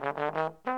¡Gracias!